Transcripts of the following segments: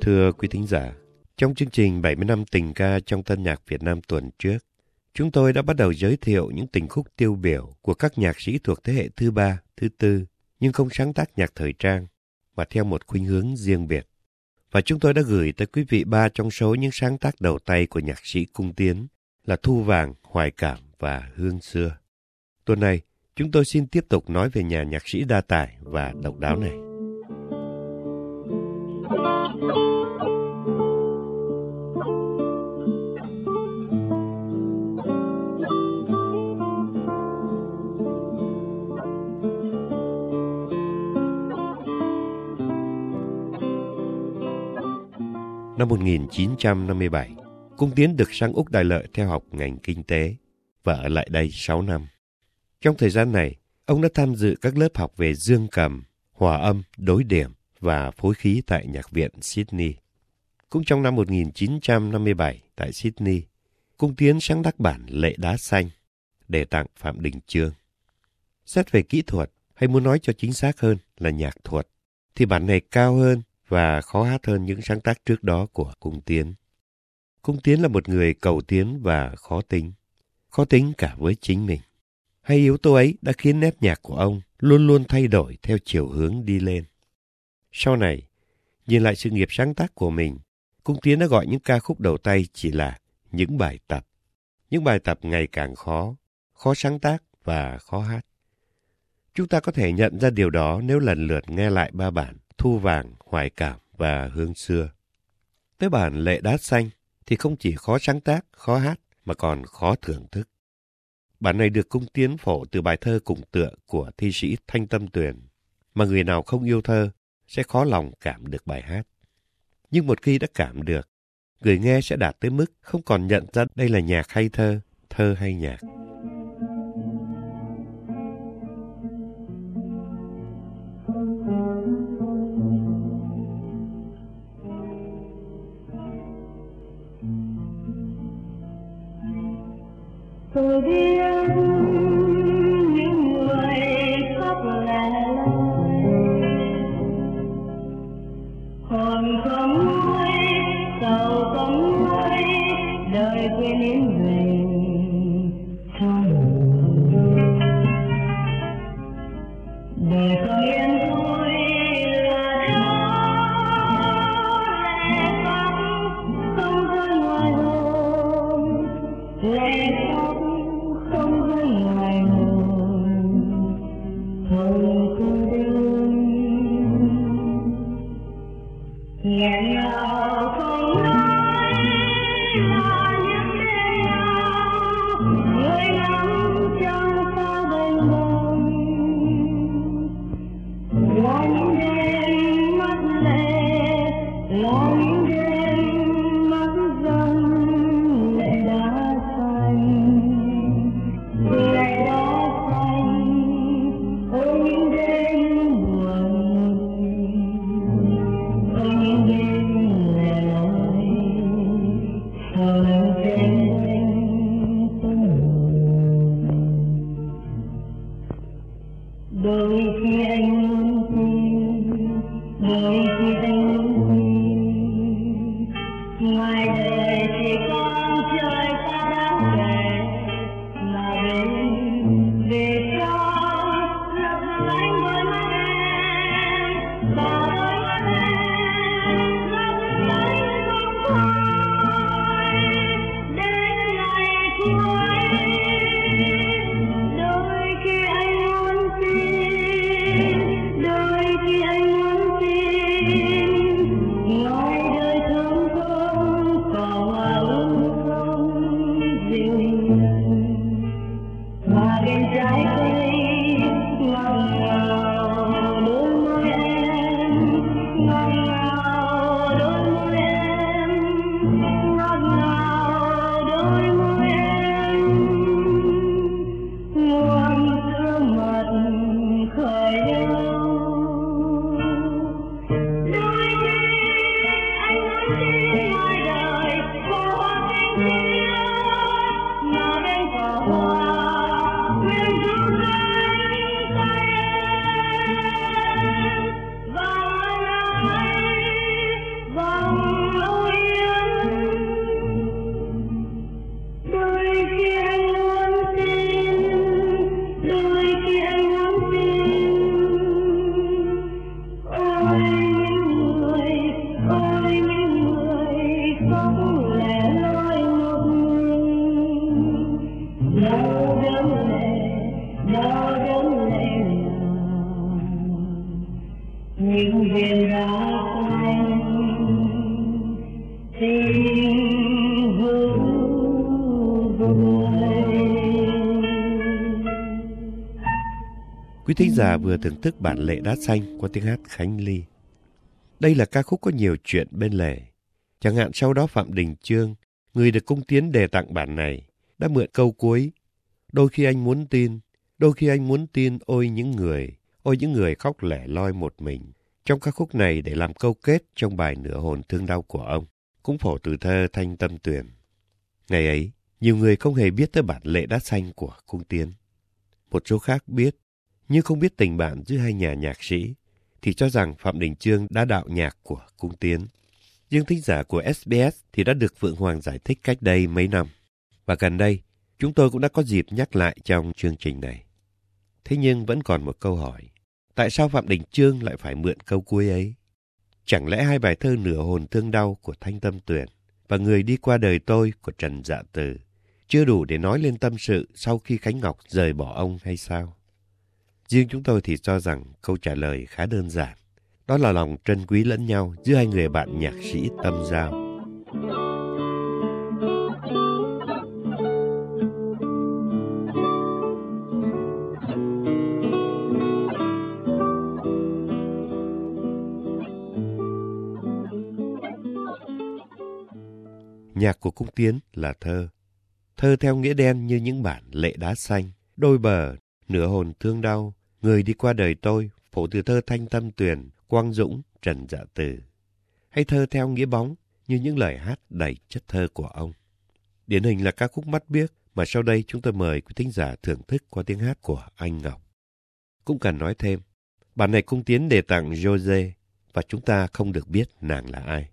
Thưa quý thính giả, trong chương trình 70 năm tình ca trong tân nhạc Việt Nam tuần trước, chúng tôi đã bắt đầu giới thiệu những tình khúc tiêu biểu của các nhạc sĩ thuộc thế hệ thứ ba, thứ tư, nhưng không sáng tác nhạc thời trang, mà theo một khuynh hướng riêng biệt. Và chúng tôi đã gửi tới quý vị ba trong số những sáng tác đầu tay của nhạc sĩ cung tiến là Thu Vàng, Hoài Cảm và Hương Xưa. Tuần này, chúng tôi xin tiếp tục nói về nhà nhạc sĩ đa tài và độc đáo này. 1957, Cung Tiến được sang Úc Đại Lợi theo học ngành kinh tế và ở lại đây 6 năm. Trong thời gian này, ông đã tham dự các lớp học về dương cầm, hòa âm, đối điểm và phối khí tại Nhạc viện Sydney. Cũng trong năm 1957 tại Sydney, Cung Tiến sáng tác bản Lệ Đá Xanh để tặng Phạm Đình Trương. Xét về kỹ thuật, hay muốn nói cho chính xác hơn là nhạc thuật, thì bản này cao hơn và khó hát hơn những sáng tác trước đó của Cung Tiến. Cung Tiến là một người cầu tiến và khó tính, khó tính cả với chính mình. Hay yếu tố ấy đã khiến nét nhạc của ông luôn luôn thay đổi theo chiều hướng đi lên. Sau này, nhìn lại sự nghiệp sáng tác của mình, Cung Tiến đã gọi những ca khúc đầu tay chỉ là những bài tập. Những bài tập ngày càng khó, khó sáng tác và khó hát. Chúng ta có thể nhận ra điều đó nếu lần lượt nghe lại ba bản Thu Vàng, Hoài Cảm và Hương Xưa. Tới bản Lệ Đá Xanh thì không chỉ khó sáng tác, khó hát mà còn khó thưởng thức. Bản này được cung tiến phổ từ bài thơ cùng tựa của thi sĩ Thanh Tâm Tuyền, mà người nào không yêu thơ sẽ khó lòng cảm được bài hát. Nhưng một khi đã cảm được, người nghe sẽ đạt tới mức không còn nhận ra đây là nhạc hay thơ, thơ hay nhạc. Tôi Yeah. Sao lần you. Quý thính giả vừa thưởng thức bản lệ đá xanh qua tiếng hát Khánh Ly. Đây là ca khúc có nhiều chuyện bên lề. Chẳng hạn sau đó Phạm Đình Chương, người được cung tiến đề tặng bản này, đã mượn câu cuối. Đôi khi anh muốn tin, đôi khi anh muốn tin ôi những người ôi những người khóc lẻ loi một mình. Trong các khúc này để làm câu kết trong bài nửa hồn thương đau của ông, cũng phổ từ thơ Thanh Tâm Tuyền. Ngày ấy, nhiều người không hề biết tới bản lệ đá xanh của cung tiến. Một số khác biết, nhưng không biết tình bạn giữa hai nhà nhạc sĩ, thì cho rằng Phạm Đình Trương đã đạo nhạc của cung tiến. Nhưng thính giả của SBS thì đã được Phượng Hoàng giải thích cách đây mấy năm. Và gần đây, chúng tôi cũng đã có dịp nhắc lại trong chương trình này. Thế nhưng vẫn còn một câu hỏi. Tại sao Phạm Đình Trương lại phải mượn câu cuối ấy? Chẳng lẽ hai bài thơ nửa hồn thương đau của Thanh Tâm Tuyền và Người đi qua đời tôi của Trần Dạ Từ chưa đủ để nói lên tâm sự sau khi Khánh Ngọc rời bỏ ông hay sao? Riêng chúng tôi thì cho rằng câu trả lời khá đơn giản. Đó là lòng trân quý lẫn nhau giữa hai người bạn nhạc sĩ tâm giao. Nhạc của Cung Tiến là thơ. Thơ theo nghĩa đen như những bản lệ đá xanh, đôi bờ, nửa hồn thương đau, người đi qua đời tôi, phổ từ thơ Thanh Tâm Tuyền, Quang Dũng, Trần Dạ Từ. Hay thơ theo nghĩa bóng như những lời hát đầy chất thơ của ông. Điển hình là ca khúc Mắt Biếc mà sau đây chúng tôi mời quý thính giả thưởng thức qua tiếng hát của anh Ngọc. Cũng cần nói thêm, bản này cung tiến đề tặng Jose và chúng ta không được biết nàng là ai.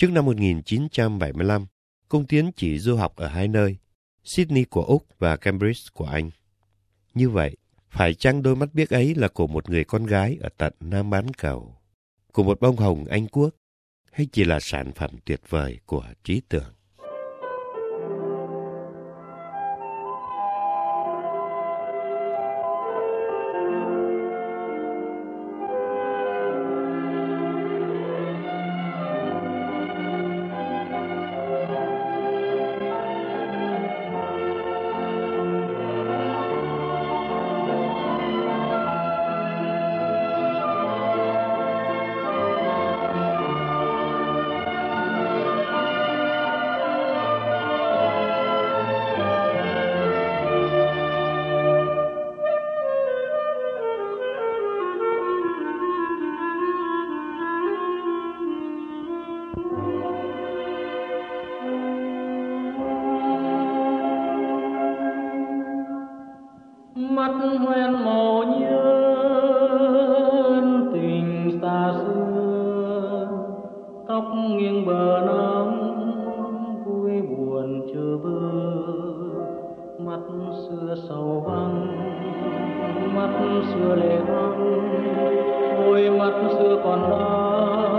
Trước năm 1975, công Tiến chỉ du học ở hai nơi, Sydney của Úc và Cambridge của Anh. Như vậy, phải chăng đôi mắt biếc ấy là của một người con gái ở tận Nam bán cầu, của một bông hồng Anh Quốc, hay chỉ là sản phẩm tuyệt vời của trí tưởng? Mắt hoen màu nhớ tình xa xưa. Tóc nghiêng bờ nắng vui buồn chưa bơ. Mắt xưa sầu vắng, mắt xưa lệ vắng, đôi mắt xưa còn đó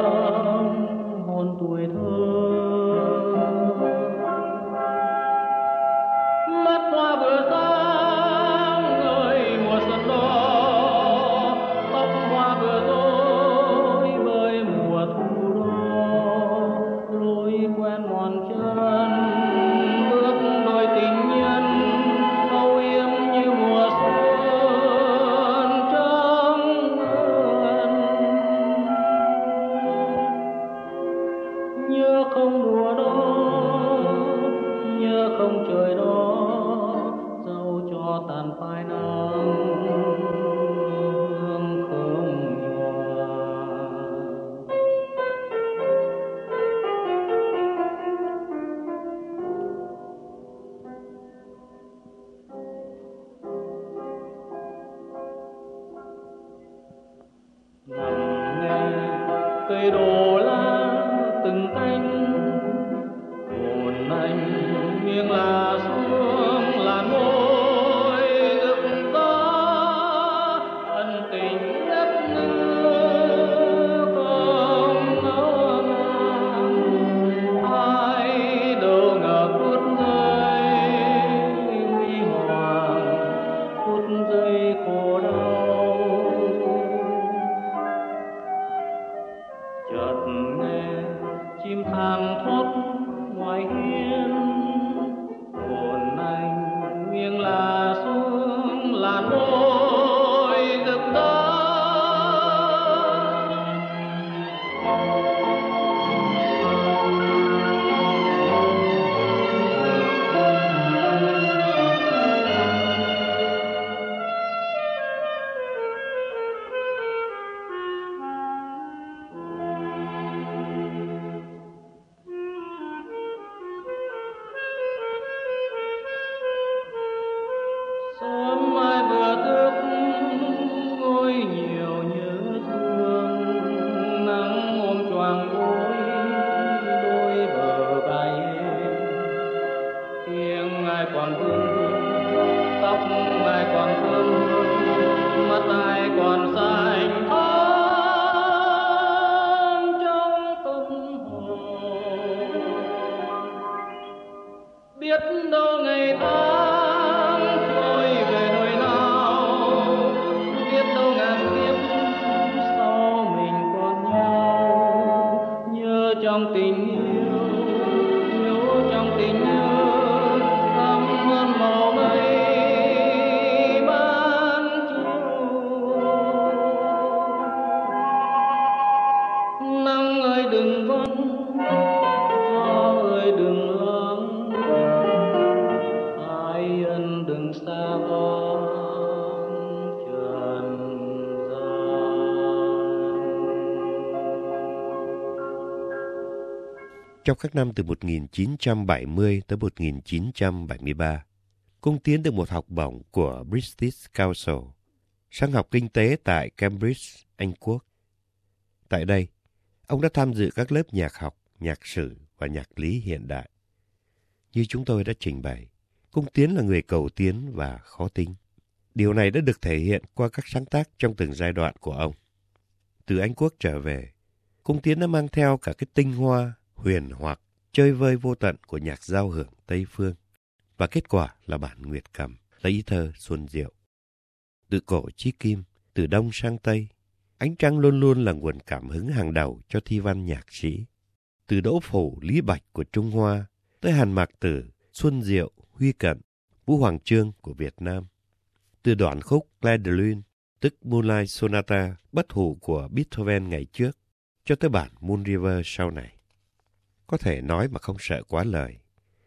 chợt nghe chim thang thoát ngoài hiên. Buồn anh nghiêng lại trong tình Trong các năm từ 1970 tới 1973, Cung Tiến được một học bổng của British Council sang học kinh tế tại Cambridge, Anh Quốc. Tại đây, ông đã tham dự các lớp nhạc học, nhạc sử và nhạc lý hiện đại. Như chúng tôi đã trình bày, Cung Tiến là người cầu tiến và khó tính. Điều này đã được thể hiện qua các sáng tác trong từng giai đoạn của ông. Từ Anh Quốc trở về, Cung Tiến đã mang theo cả cái tinh hoa, huyền hoặc, chơi vơi vô tận của nhạc giao hưởng Tây Phương. Và kết quả là bản Nguyệt Cầm, lấy thơ Xuân Diệu. Từ cổ chí kim, từ đông sang tây, ánh trăng luôn luôn là nguồn cảm hứng hàng đầu cho thi văn nhạc sĩ. Từ đỗ phủ Lý Bạch của Trung Hoa tới Hàn Mạc Tử, Xuân Diệu, Huy Cận, Vũ Hoàng Trương của Việt Nam. Từ đoạn khúc Clair tức Moonlight Sonata, bất hủ của Beethoven ngày trước, cho tới bản Moon River sau này. Có thể nói mà không sợ quá lời.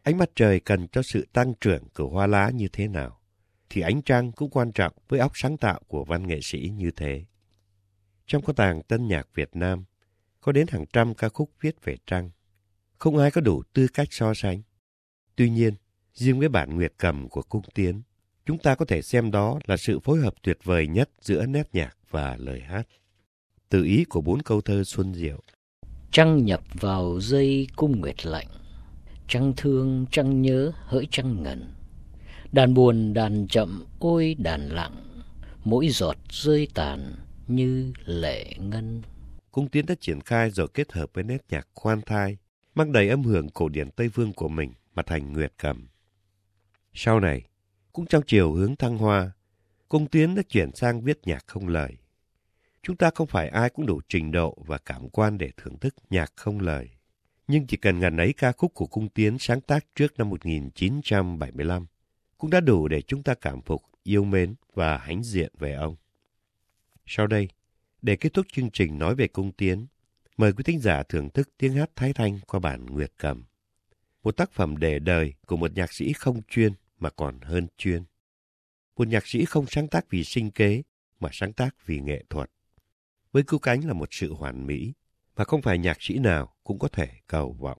Ánh mặt trời cần cho sự tăng trưởng của hoa lá như thế nào, thì ánh trăng cũng quan trọng với óc sáng tạo của văn nghệ sĩ như thế. Trong kho tàng tân nhạc Việt Nam, có đến hàng trăm ca khúc viết về trăng. Không ai có đủ tư cách so sánh. Tuy nhiên, riêng với bản Nguyệt Cầm của Cung Tiến, chúng ta có thể xem đó là sự phối hợp tuyệt vời nhất giữa nét nhạc và lời hát. Từ ý của bốn câu thơ Xuân Diệu, Trăng nhập vào dây cung nguyệt lạnh, trăng thương trăng nhớ hỡi trăng ngần. Đàn buồn đàn chậm ôi đàn lặng, mỗi giọt rơi tàn như lệ ngân. Cung Tiến đã triển khai rồi kết hợp với nét nhạc khoan thai, mang đầy âm hưởng cổ điển Tây Phương của mình mà thành Nguyệt Cầm. Sau này, cũng trong chiều hướng thăng hoa, Cung Tiến đã chuyển sang viết nhạc không lời. Chúng ta không phải ai cũng đủ trình độ và cảm quan để thưởng thức nhạc không lời. Nhưng chỉ cần ngần ấy ca khúc của Cung Tiến sáng tác trước năm 1975 cũng đã đủ để chúng ta cảm phục, yêu mến và hãnh diện về ông. Sau đây, để kết thúc chương trình nói về Cung Tiến, mời quý thính giả thưởng thức tiếng hát Thái Thanh qua bản Nguyệt Cầm. Một tác phẩm để đời của một nhạc sĩ không chuyên mà còn hơn chuyên. Một nhạc sĩ không sáng tác vì sinh kế mà sáng tác vì nghệ thuật. Với cứu cánh là một sự hoàn mỹ mà không phải nhạc sĩ nào cũng có thể cầu vọng.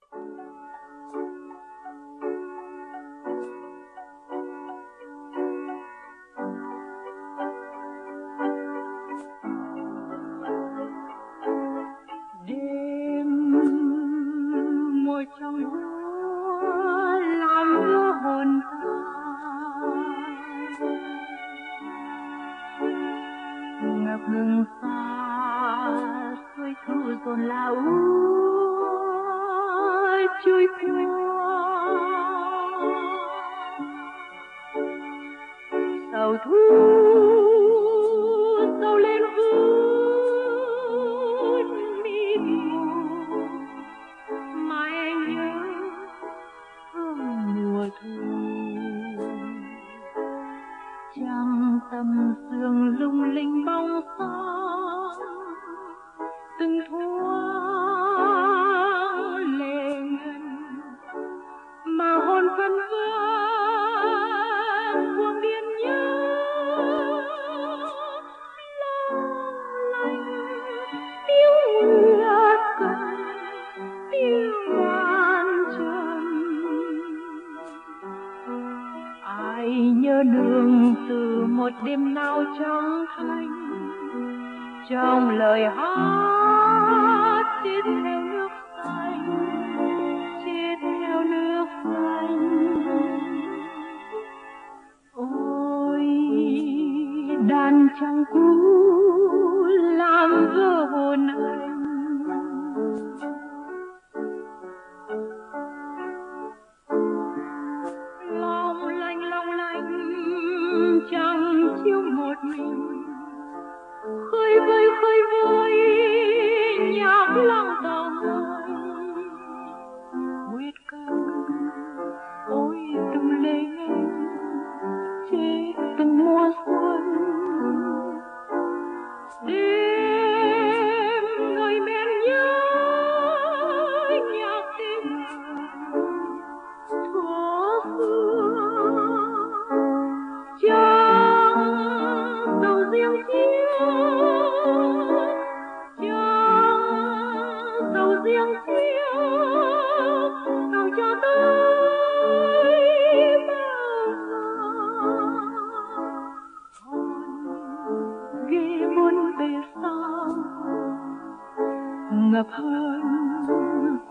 Trong thanh, trong lời hát chết theo nước xanh chết theo nước xanh ôi, đàn trăng cũ làm vỡ hồn anh nguyệt cầm về sao ngập hơn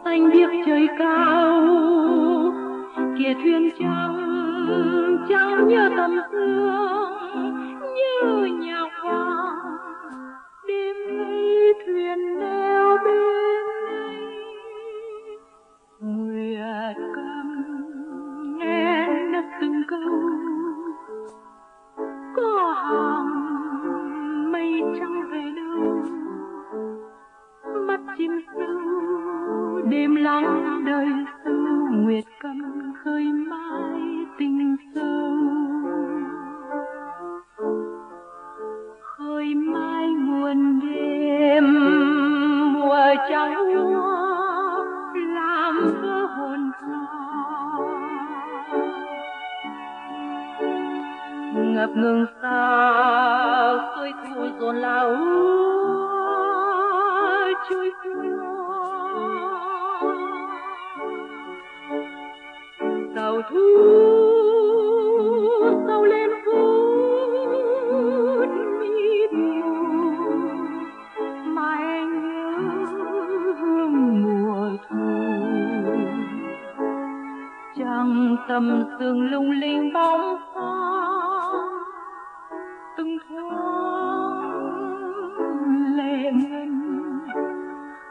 xanh biếc trời cao kia thuyền trắng trắng như tầm sương như nhau. Nguyệt cầm khơi mãi. Trăng tầm sương lung linh bóng hoa, từng thoáng lệ ngân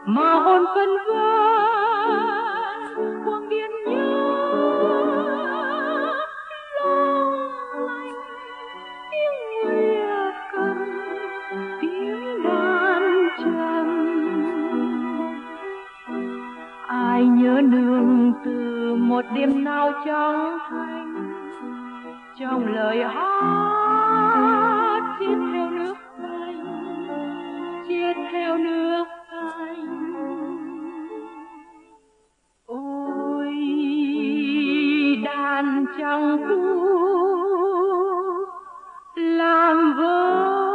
mà hồn phân vân một đêm nào trong thanh, trong lời hát chiết theo nước anh, chiết theo nước anh. Ôi, đàn trăng cu làm vơi